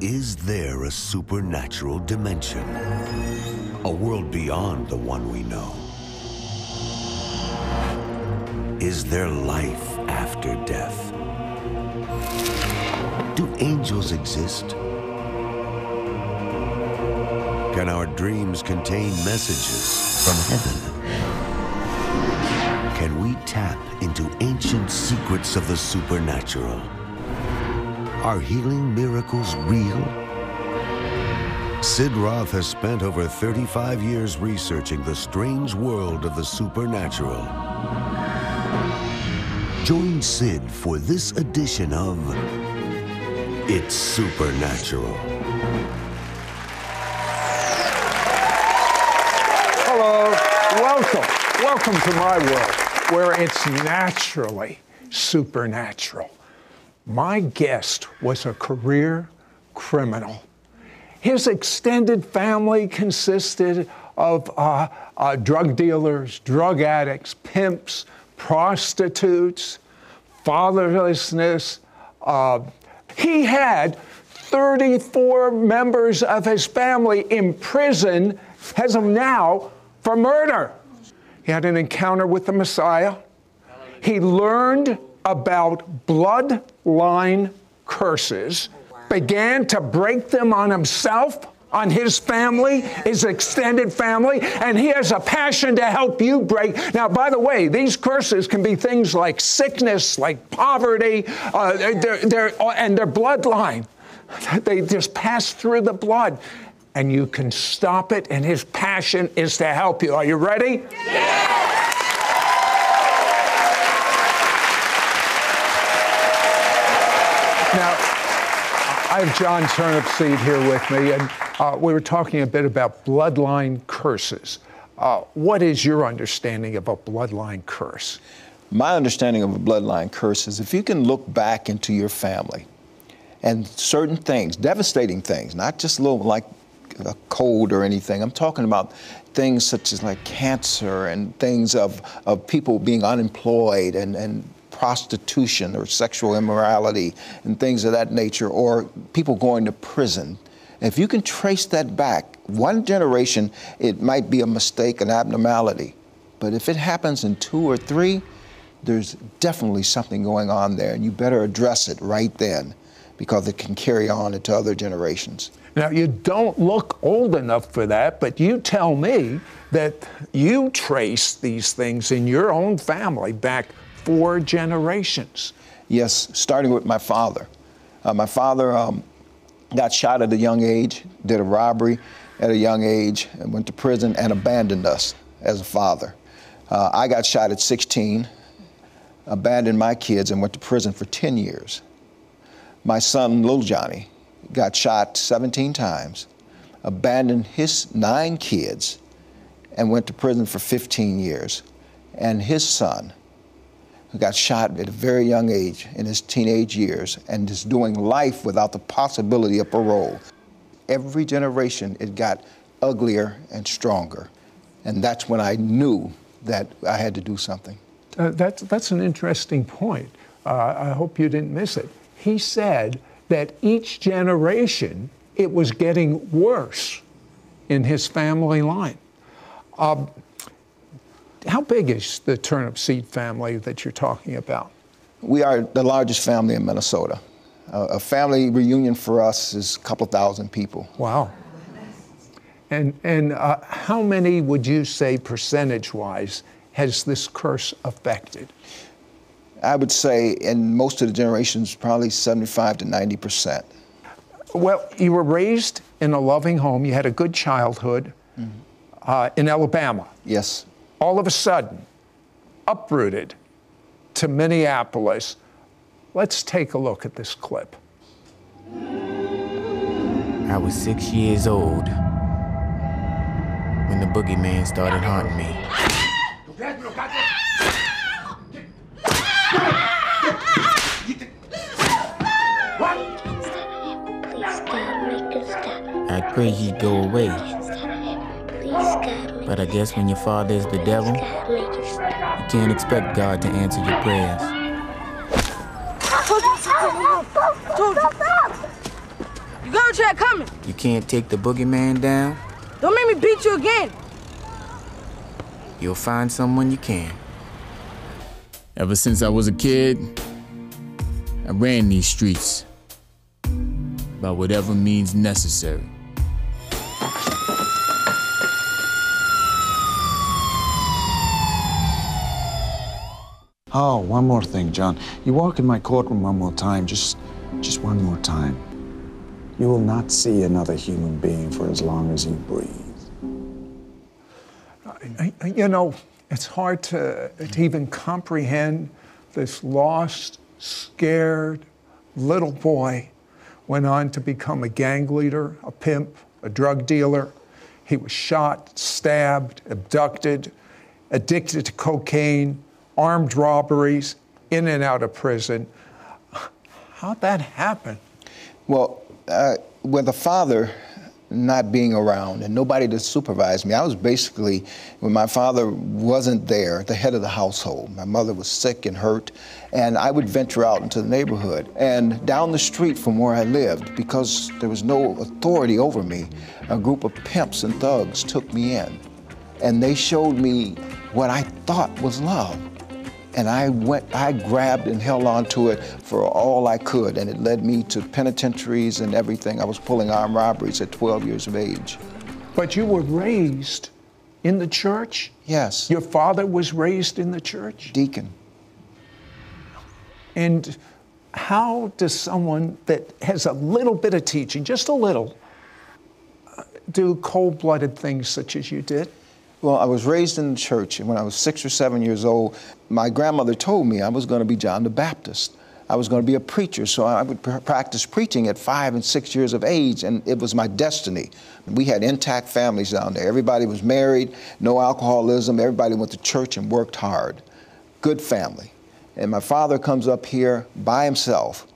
Is there a supernatural dimension? A world beyond the one we know? Is there life after death? Do angels exist? Can our dreams contain messages from heaven? Can we tap into ancient secrets of the supernatural? Are healing miracles real? Sid Roth has spent over 35 years researching the strange world of the supernatural. Join Sid for this edition of It's Supernatural. Hello, welcome. Welcome to my world where it's naturally supernatural. My guest was a career criminal. His extended family consisted of uh, uh, drug dealers, drug addicts, pimps, prostitutes, fatherlessness. Uh, he had 34 members of his family in prison, has them now for murder. He had an encounter with the Messiah. He learned about bloodline curses, began to break them on himself, on his family, his extended family, and he has a passion to help you break. Now, by the way, these curses can be things like sickness, like poverty, uh, they're, they're, and their bloodline. They just pass through the blood, and you can stop it, and his passion is to help you. Are you ready? Yeah! I have John Turnipseed here with me, and uh, we were talking a bit about bloodline curses. Uh, what is your understanding of a bloodline curse? My understanding of a bloodline curse is if you can look back into your family and certain things, devastating things, not just little like a cold or anything. I'm talking about things such as like cancer and things of, of people being unemployed and, and prostitution or sexual immorality and things of that nature, or people going to prison. If you can trace that back, one generation, it might be a mistake, an abnormality. But if it happens in two or three, there's definitely something going on there, and you better address it right then because it can carry on into other generations. Now, you don't look old enough for that, but you tell me that you trace these things in your own family back four generations. Yes, starting with my father. Uh, my father um, got shot at a young age, did a robbery at a young age, and went to prison and abandoned us as a father. Uh, I got shot at 16, abandoned my kids, and went to prison for 10 years. My son, Little Johnny, got shot 17 times, abandoned his nine kids, and went to prison for 15 years. And his son, got shot at a very young age in his teenage years and is doing life without the possibility of parole. Every generation, it got uglier and stronger. And that's when I knew that I had to do something. Uh, that's, that's an interesting point. Uh, I hope you didn't miss it. He said that each generation, it was getting worse in his family line. Uh, how big is the Turnipseed family that you're talking about? We are the largest family in Minnesota. Uh, a family reunion for us is a couple thousand people. Wow. And, and uh, how many would you say, percentage wise, has this curse affected? I would say in most of the generations, probably 75 to 90 percent. Well, you were raised in a loving home. You had a good childhood mm-hmm. uh, in Alabama. Yes all of a sudden uprooted to Minneapolis. Let's take a look at this clip. I was six years old when the boogeyman started haunting me. I pray he'd go away. But I guess when your father is the devil, you can't expect God to answer your prayers. You gotta that coming. You can't take the boogeyman down? Don't make me beat you again. You'll find someone you can. Ever since I was a kid, I ran these streets by whatever means necessary. Oh, one more thing, John. You walk in my courtroom one more time, just, just one more time. You will not see another human being for as long as you breathe. You know, it's hard to, to even comprehend this lost, scared little boy went on to become a gang leader, a pimp, a drug dealer. He was shot, stabbed, abducted, addicted to cocaine, armed robberies, in and out of prison. How'd that happen? Well, uh, with a father not being around and nobody to supervise me, I was basically, when my father wasn't there, the head of the household. My mother was sick and hurt, and I would venture out into the neighborhood. And down the street from where I lived, because there was no authority over me, a group of pimps and thugs took me in. And they showed me what I thought was love. And I went, I grabbed and held on to it for all I could, and it led me to penitentiaries and everything. I was pulling armed robberies at 12 years of age. But you were raised in the church? Yes. Your father was raised in the church? Deacon. And how does someone that has a little bit of teaching, just a little, uh, do cold blooded things such as you did? Well, I was raised in the church, and when I was six or seven years old, my grandmother told me I was going to be John the Baptist. I was going to be a preacher, so I would pr- practice preaching at five and six years of age, and it was my destiny. We had intact families down there. Everybody was married, no alcoholism, everybody went to church and worked hard. Good family. And my father comes up here by himself,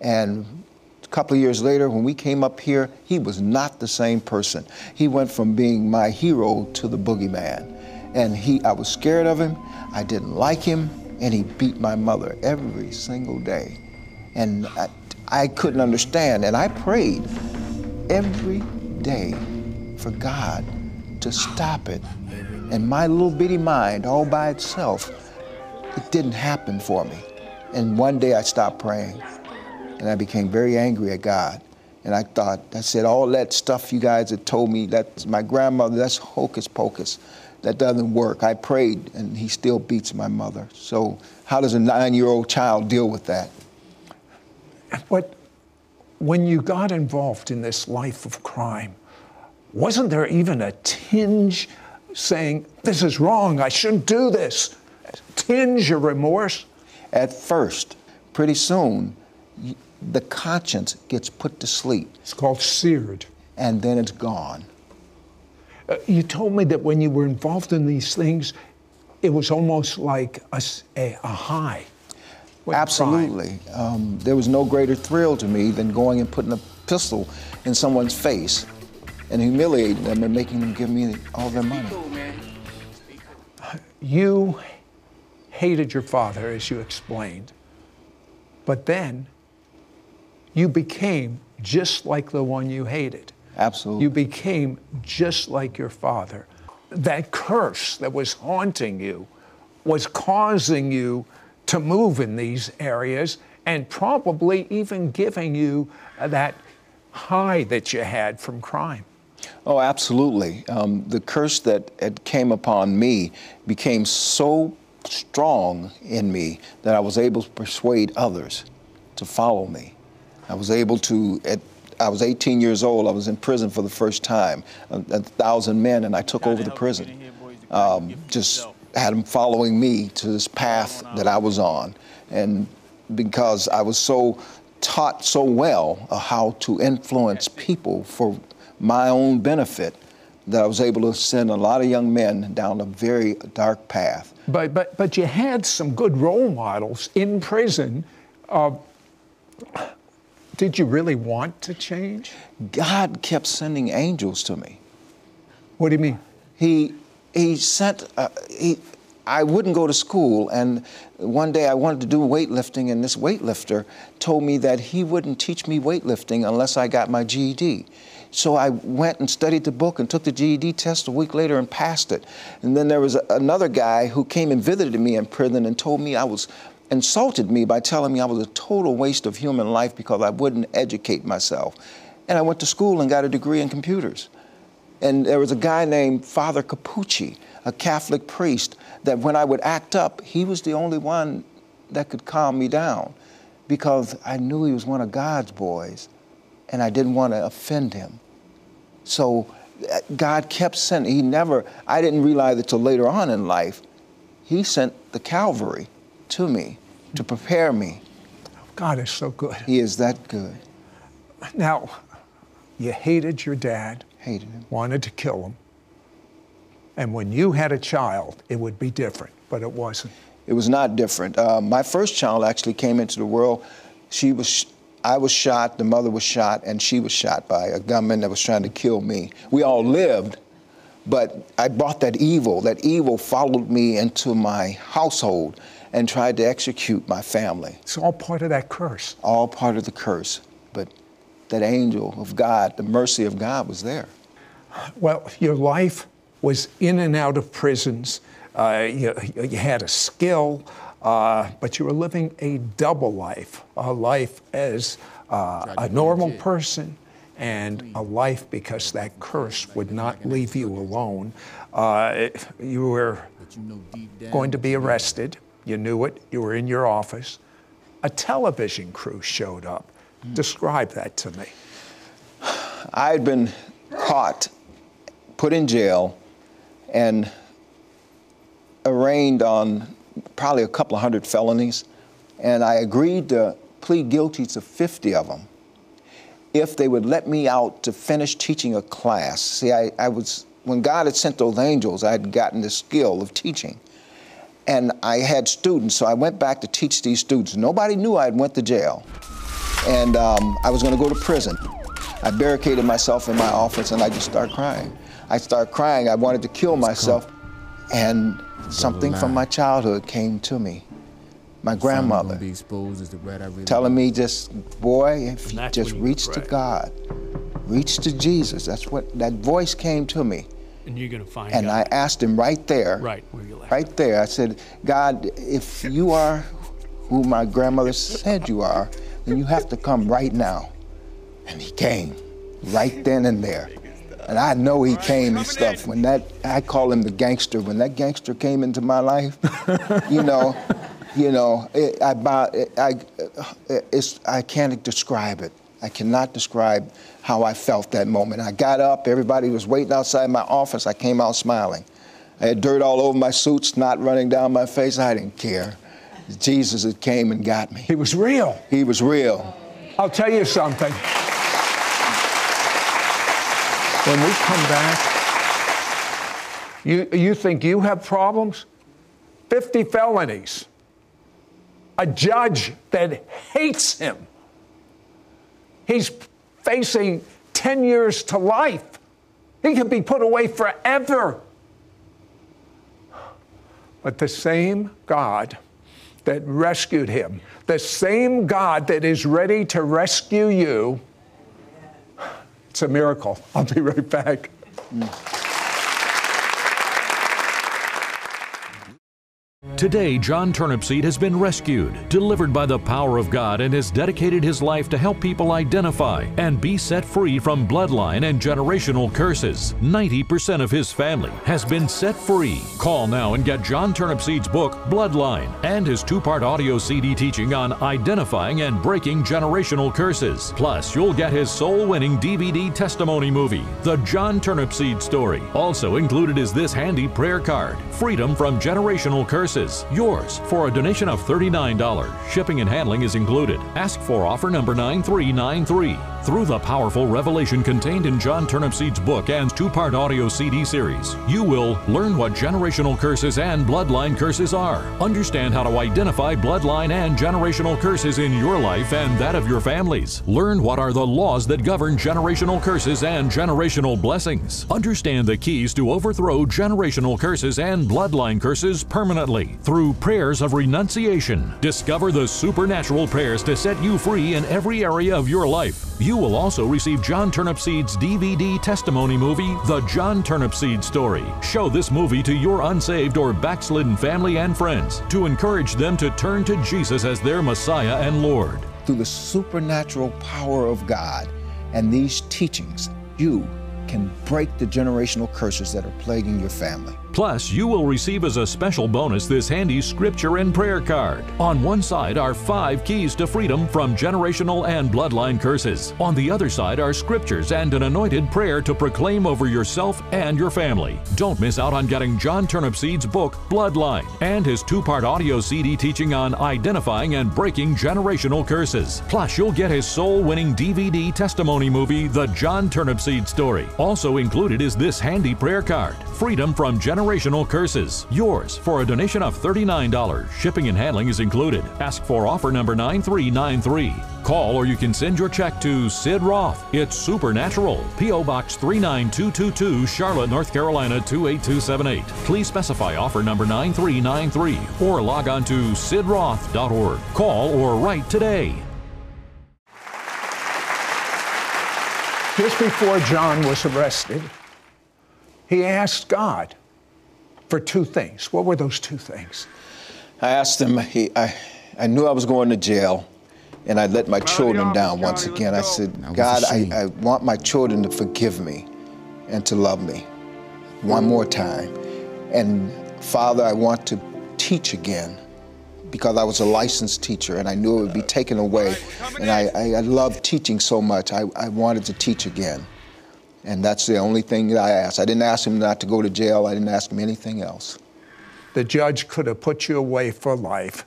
and a couple of years later, when we came up here, he was not the same person. He went from being my hero to the boogeyman. And he, I was scared of him, I didn't like him, and he beat my mother every single day. And I, I couldn't understand. And I prayed every day for God to stop it. And my little bitty mind, all by itself, it didn't happen for me. And one day I stopped praying. And I became very angry at God. And I thought, I said, all that stuff you guys had told me, that's my grandmother, that's hocus pocus. That doesn't work. I prayed, and he still beats my mother. So, how does a nine year old child deal with that? But when you got involved in this life of crime, wasn't there even a tinge saying, This is wrong, I shouldn't do this? A tinge of remorse? At first, pretty soon, the conscience gets put to sleep. It's called seared. And then it's gone. Uh, you told me that when you were involved in these things, it was almost like a, a, a high. Absolutely. Um, there was no greater thrill to me than going and putting a pistol in someone's face and humiliating them and making them give me all their money. You hated your father, as you explained, but then you became just like the one you hated. Absolutely. You became just like your father. That curse that was haunting you was causing you to move in these areas and probably even giving you that high that you had from crime. Oh, absolutely. Um, the curse that came upon me became so strong in me that I was able to persuade others to follow me. I was able to, at, I was 18 years old, I was in prison for the first time, a, a thousand men, and I took over the prison. Um, just had them following me to this path that I was on. And because I was so taught so well uh, how to influence people for my own benefit, that I was able to send a lot of young men down a very dark path. But, but, but you had some good role models in prison. Uh, did you really want to change? God kept sending angels to me. What do you mean? He he sent uh, he I wouldn't go to school. And one day I wanted to do weightlifting, and this weightlifter told me that he wouldn't teach me weightlifting unless I got my GED. So I went and studied the book and took the GED test a week later and passed it. And then there was a, another guy who came and visited me in prison and told me I was insulted me by telling me I was a total waste of human life because I wouldn't educate myself. And I went to school and got a degree in computers. And there was a guy named Father Capucci, a Catholic priest, that when I would act up, he was the only one that could calm me down because I knew he was one of God's boys and I didn't want to offend him. So uh, God kept sending, he never, I didn't realize it till later on in life, he sent the Calvary to me to prepare me. God is so good. He is that good. Now, you hated your dad, Hated him. wanted to kill him. And when you had a child, it would be different, but it wasn't. It was not different. Uh, my first child actually came into the world. She was, I was shot, the mother was shot, and she was shot by a gunman that was trying to kill me. We all lived, but I brought that evil. That evil followed me into my household and tried to execute my family. It's all part of that curse. All part of the curse. But that angel of God, the mercy of God was there. Well, your life was in and out of prisons. Uh, you, you had a skill, uh, but you were living a double life a life as uh, a normal person and a life because that curse would not leave you alone. Uh, you were going to be arrested. You knew it. You were in your office. A television crew showed up. Describe that to me. I had been caught, put in jail, and arraigned on probably a couple of hundred felonies, and I agreed to plead guilty to 50 of them if they would let me out to finish teaching a class. See, I, I was, when God had sent those angels, I had gotten the skill of teaching. And I had students, so I went back to teach these students. Nobody knew I had went to jail. And um, I was gonna go to prison. I barricaded myself in my office and I just started crying. I started crying, I wanted to kill myself. And something from my childhood came to me. My grandmother Be exposed as the rat I really telling me just, boy, if you just reach to. God, reach to Jesus. That's what that voice came to me. And you're going to find And I asked him right there, right where you left. right there, I said, God, if you are who my grandmother said you are, then you have to come right now. And he came right then and there. And I know he came and stuff. When that, I call him the gangster. When that gangster came into my life, you know, you know, it, I, it, I, it's, I can't describe it. I cannot describe how I felt that moment. I got up, everybody was waiting outside my office. I came out smiling. I had dirt all over my suits, not running down my face. I didn't care. Jesus had came and got me. He was real. He was real. I'll tell you something. When we come back, you, you think you have problems? 50 felonies. A judge that hates him. He's facing 10 years to life. He could be put away forever. But the same God that rescued him, the same God that is ready to rescue you, it's a miracle. I'll be right back. Mm. Today, John Turnipseed has been rescued, delivered by the power of God, and has dedicated his life to help people identify and be set free from bloodline and generational curses. 90% of his family has been set free. Call now and get John Turnipseed's book, Bloodline, and his two part audio CD teaching on identifying and breaking generational curses. Plus, you'll get his soul winning DVD testimony movie, The John Turnipseed Story. Also included is this handy prayer card Freedom from Generational Curses. Curses, yours for a donation of $39. Shipping and handling is included. Ask for offer number 9393. Through the powerful revelation contained in John Turnipseed's book and two part audio CD series, you will learn what generational curses and bloodline curses are, understand how to identify bloodline and generational curses in your life and that of your families, learn what are the laws that govern generational curses and generational blessings, understand the keys to overthrow generational curses and bloodline curses permanently through prayers of renunciation. Discover the supernatural prayers to set you free in every area of your life. You will also receive John Turnipseed's DVD testimony movie, The John Turnipseed Story. Show this movie to your unsaved or backslidden family and friends to encourage them to turn to Jesus as their Messiah and Lord. Through the supernatural power of God and these teachings, you can break the generational curses that are plaguing your family. Plus, you will receive as a special bonus this handy scripture and prayer card. On one side are five keys to freedom from generational and bloodline curses. On the other side are scriptures and an anointed prayer to proclaim over yourself and your family. Don't miss out on getting John Turnipseed's book, Bloodline, and his two part audio CD teaching on identifying and breaking generational curses. Plus, you'll get his soul winning DVD testimony movie, The John Turnipseed Story. Also included is this handy prayer card Freedom from Generational Curses. Yours for a donation of $39. Shipping and handling is included. Ask for offer number 9393. Call or you can send your check to Sid Roth. It's Supernatural. P.O. Box 39222, Charlotte, North Carolina 28278. Please specify offer number 9393 or log on to sidroth.org. Call or write today. Just before John was arrested, he asked God for two things. What were those two things? I asked him, he, I, I knew I was going to jail and I let my children down once again. I said, God, I, I want my children to forgive me and to love me one more time. And Father, I want to teach again because I was a licensed teacher and I knew it would be taken away. And I, I, I love teaching so much. I, I wanted to teach again. And that's the only thing that I asked. I didn't ask him not to go to jail. I didn't ask him anything else. The judge could have put you away for life.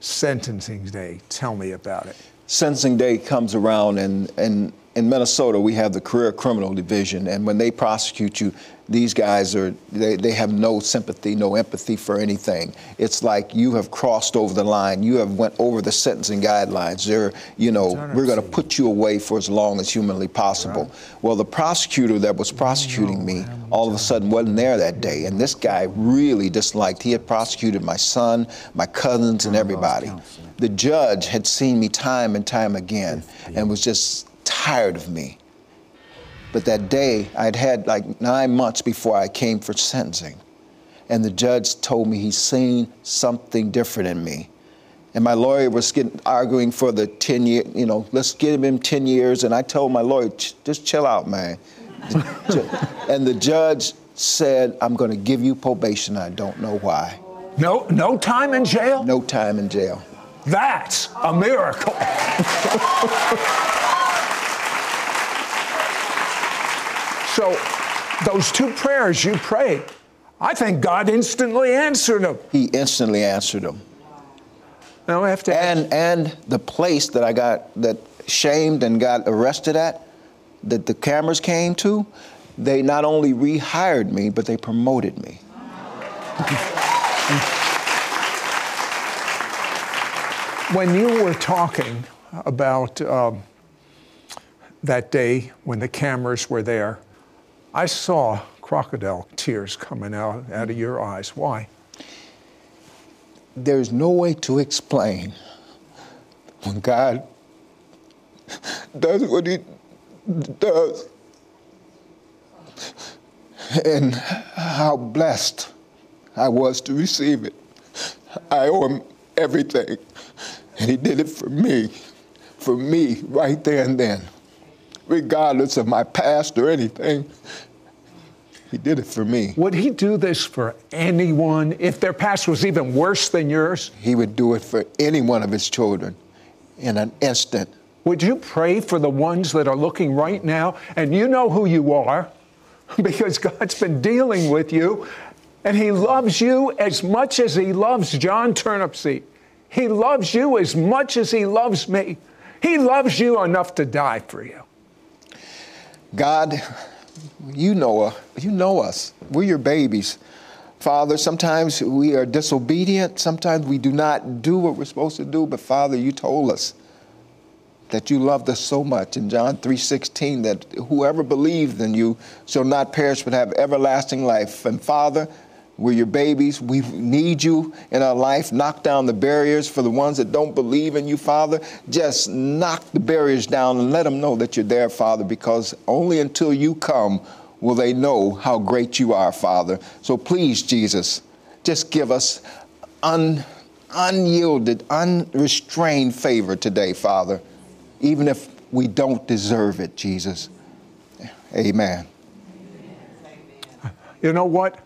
Sentencing day, tell me about it. Sentencing day comes around, and, and in Minnesota, we have the career criminal division, and when they prosecute you, these guys are they, they have no sympathy no empathy for anything. It's like you have crossed over the line. You have went over the sentencing guidelines. They're you know we're going to put you away for as long as humanly possible. Right. well the prosecutor that was prosecuting me all of a sudden wasn't there that day and this guy really disliked he had prosecuted my son my cousins and everybody. the judge had seen me time and time again and was just tired of me but that day, I'd had like nine months before I came for sentencing. And the judge told me he's seen something different in me. And my lawyer was getting, arguing for the 10 year, you know, let's give him 10 years. And I told my lawyer, just chill out, man. and the judge said, I'm going to give you probation. I don't know why. No, no time in jail? No time in jail. That's a miracle. So, those two prayers you prayed, I think God instantly answered them. He instantly answered them. Now I have to. And and the place that I got that shamed and got arrested at, that the cameras came to, they not only rehired me, but they promoted me. when you were talking about um, that day when the cameras were there, I saw crocodile tears coming out, out of your eyes. Why? There's no way to explain when God does what He does and how blessed I was to receive it. I owe Him everything, and He did it for me, for me right there and then regardless of my past or anything. He did it for me. Would he do this for anyone if their past was even worse than yours? He would do it for any one of his children in an instant. Would you pray for the ones that are looking right now and you know who you are because God's been dealing with you And he loves you as much as he loves John Turnipseed. He loves you as much as he loves me. He loves you enough to die for you. God, you know, you know us. We're your babies. Father, sometimes we are disobedient. Sometimes we do not do what we're supposed to do. But Father, you told us that you loved us so much in John 3:16 that whoever believes in you shall not perish but have everlasting life. And Father, we're your babies. We need you in our life. Knock down the barriers for the ones that don't believe in you, Father. Just knock the barriers down and let them know that you're there, Father, because only until you come will they know how great you are, Father. So please, Jesus, just give us un, unyielded, unrestrained favor today, Father, even if we don't deserve it, Jesus. Amen. You know what?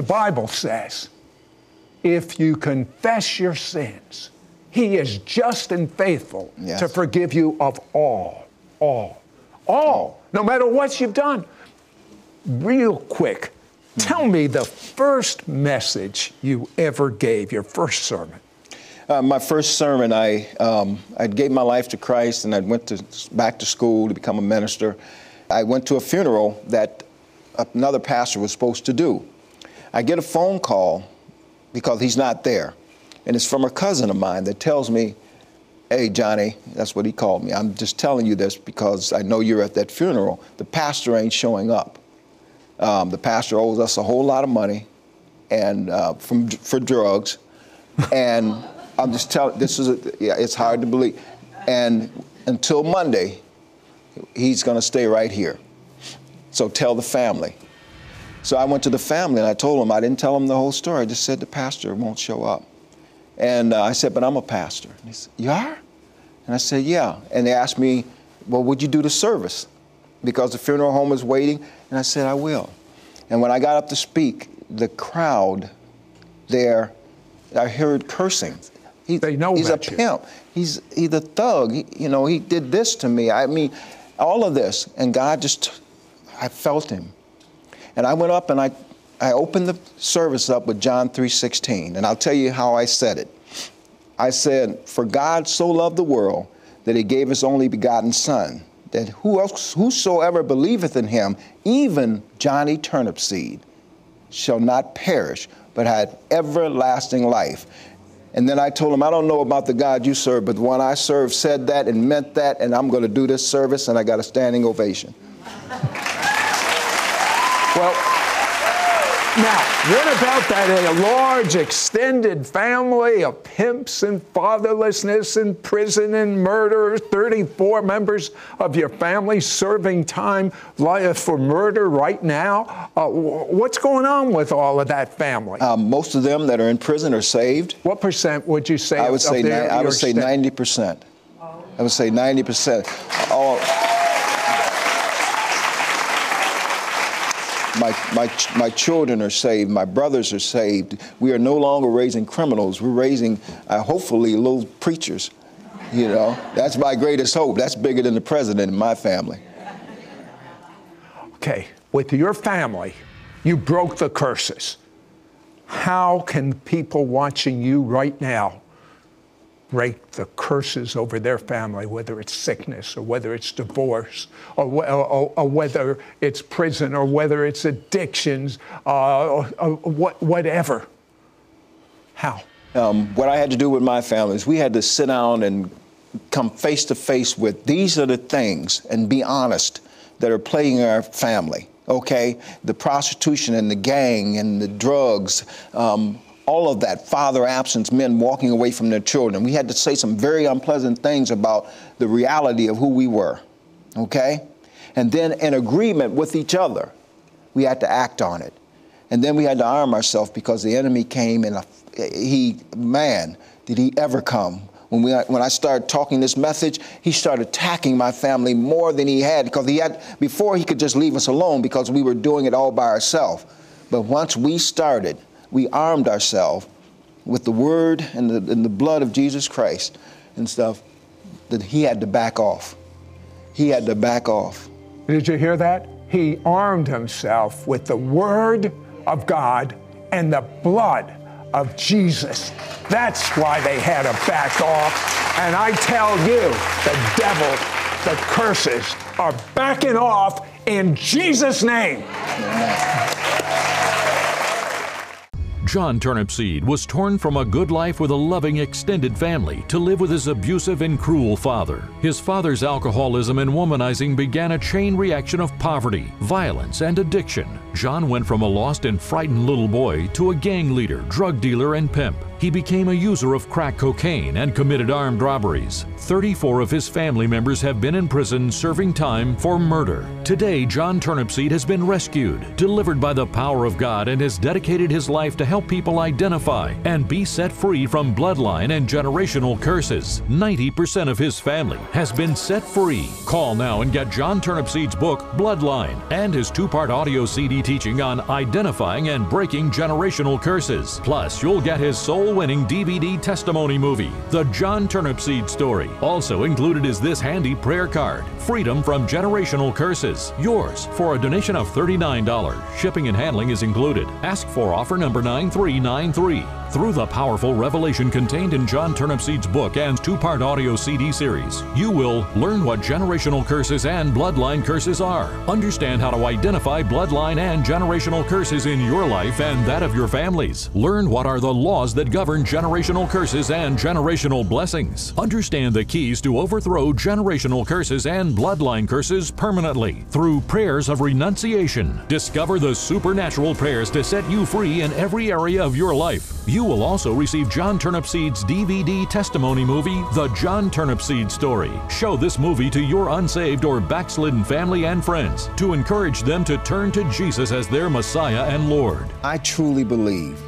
The Bible says if you confess your sins, He is just and faithful Yes. to forgive you of all, all, all, no matter what you've done. Real quick, tell me the first message you ever gave, your first sermon. Uh, my first sermon, I um, I gave my life to Christ, and I went to back to school to become a minister. I went to a funeral that another pastor was supposed to do. I get a phone call because he's not there, and it's from a cousin of mine that tells me, "Hey, Johnny," that's what he called me. I'm just telling you this because I know you're at that funeral. The pastor ain't showing up. Um, the pastor owes us a whole lot of money, and uh, from for drugs, and I'm just telling. This is a, yeah, it's hard to believe, and until Monday, he's going to stay right here. So tell the family. So I went to the family and I told them I didn't tell them the whole story. I just said the pastor won't show up, and uh, I said, but I'm a pastor. And he said, you are? And I said, yeah. And they asked me, well, would you do the service? Because the funeral home is waiting. And I said, I will. And when I got up to speak, the crowd there, I heard cursing. He, They know he's a you. pimp. He's he's a thug. He, you know, he did this to me. I mean, all of this, and God just, I felt him, and I went up and I, I opened the service up with John 3:16, and I'll tell you how I said it. I said, "For God so loved the world that He gave His only begotten Son, that who else, whosoever believeth in Him, even Johnny Turnipseed, shall not perish, but have everlasting life. And then I told him, I don't know about the God you serve, but the one I serve said that and meant that, and I'm going to do this service, and I got a standing ovation. Well, now, what about that a large extended family of pimps and fatherlessness and prison and murder? 34 members of your family serving time for murder right now. Uh, what's going on with all of that family? Um, most of them that are in prison are saved. what percent would you say? I would say, ni- I would say 90%. I would say 90%. All, my, my, my children are saved. My brothers are saved. We are no longer raising criminals. We're raising, uh, hopefully, little preachers. You know, that's my greatest hope. That's bigger than the president in my family. Okay, with your family, you broke the curses. How can people watching you right now break the curses over their family, whether it's sickness or whether it's divorce or, or, or whether it's prison or whether it's addictions uh, or, or what, whatever? How? um, what I had to do with my family is we had to sit down and come face to face with these are the things and be honest that are plaguing our family. Okay, the prostitution and the gang and the drugs, um, all of that, father absence, men walking away from their children. We had to say some very unpleasant things about the reality of who we were. Okay, and then in agreement with each other, we had to act on it. And then we had to arm ourselves because the enemy came and uh, he, man, did he ever come. When, we, when I started talking this message, he started attacking my family more than he had because he had, before he could just leave us alone because we were doing it all by ourselves. But once we started, we armed ourselves with the word and the, and the blood of Jesus Christ and stuff, that he had to back off. He had to back off. Did you hear that? He armed himself with the word of God and the blood of Jesus. That's why they had to back off. And I tell you, the devil, the curses are backing off in Jesus' name. John Turnipseed was torn from a good life with a loving extended family to live with his abusive and cruel father. His father's alcoholism and womanizing began a chain reaction of poverty, violence, and addiction. John went from a lost and frightened little boy to a gang leader, drug dealer, and pimp. He became a user of crack cocaine and committed armed robberies. 34 of his family members have been in prison serving time for murder. Today, John Turnipseed has been rescued, delivered by the power of God, and has dedicated his life to help people identify and be set free from bloodline and generational curses. 90% of his family has been set free. Call now and get John Turnipseed's book, Bloodline, and his two part audio CD teaching on identifying and breaking generational curses. Plus, you'll get his soul winning DVD testimony movie, The John Turnipseed Story. Also included is this handy prayer card, Freedom from Generational Curses. Yours for a donation of $39. Shipping and handling is included. Ask for offer number 9393. Through the powerful revelation contained in John Turnipseed's book and two part audio CD series, you will learn what generational curses and bloodline curses are, understand how to identify bloodline and generational curses in your life and that of your families, learn what are the laws that govern generational curses and generational blessings, understand the keys to overthrow generational curses and bloodline curses permanently through prayers of renunciation. Discover the supernatural prayers to set you free in every area of your life. You will also receive John Turnipseed's DVD testimony movie, The John Turnipseed Story. Show this movie to your unsaved or backslidden family and friends to encourage them to turn to Jesus as their Messiah and Lord. I truly believe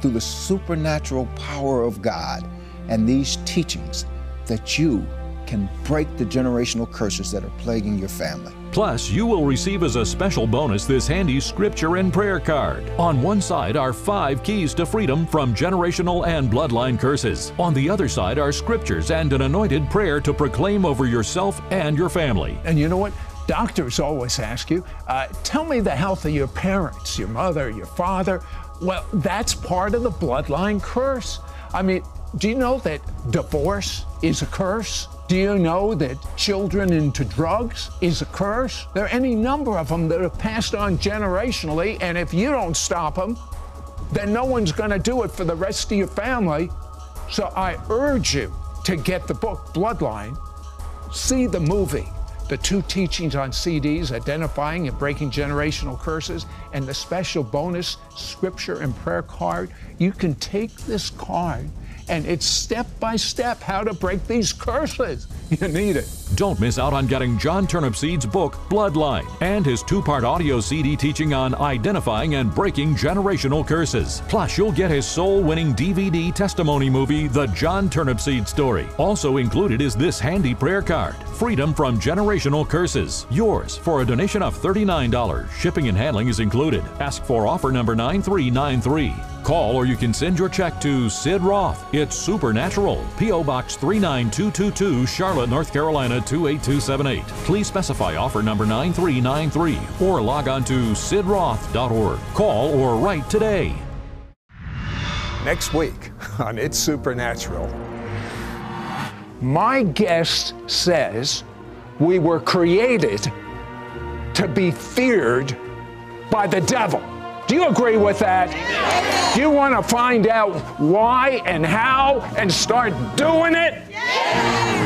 through the supernatural power of God and these teachings that you can break the generational curses that are plaguing your family. Plus, you will receive as a special bonus this handy scripture and prayer card. On one side are five keys to freedom from generational and bloodline curses. On the other side are scriptures and an anointed prayer to proclaim over yourself and your family. And you know what? Doctors always ask you, uh, tell me the health of your parents, your mother, your father. Well, that's part of the bloodline curse. I mean, do you know that divorce is a curse? Do you know that children into drugs is a curse? There are any number of them that are passed on generationally, and if you don't stop them, then no one's going to do it for the rest of your family. So I urge you to get the book Bloodline, see the movie, the two teachings on CDs, identifying and breaking generational curses, and the special bonus scripture and prayer card. You can take this card and it's step by step how to break these curses. You need it. Don't miss out on getting John Turnipseed's book, Bloodline, and his two part audio CD teaching on identifying and breaking generational curses. Plus, you'll get his soul winning DVD testimony movie, The John Turnipseed Story. Also included is this handy prayer card, Freedom from Generational Curses. Yours for a donation of $39. Shipping and handling is included. Ask for offer number 9393. Call or you can send your check to Sid Roth. It's Supernatural. P.O. Box 39222, Charlotte, North Carolina 28278. Please specify offer number 9393 or log on to sidroth.org. Call or write today. Next week on It's Supernatural, my guest says we were created to be feared by the devil. Do you agree with that? Do you want to find out why and how and start doing it?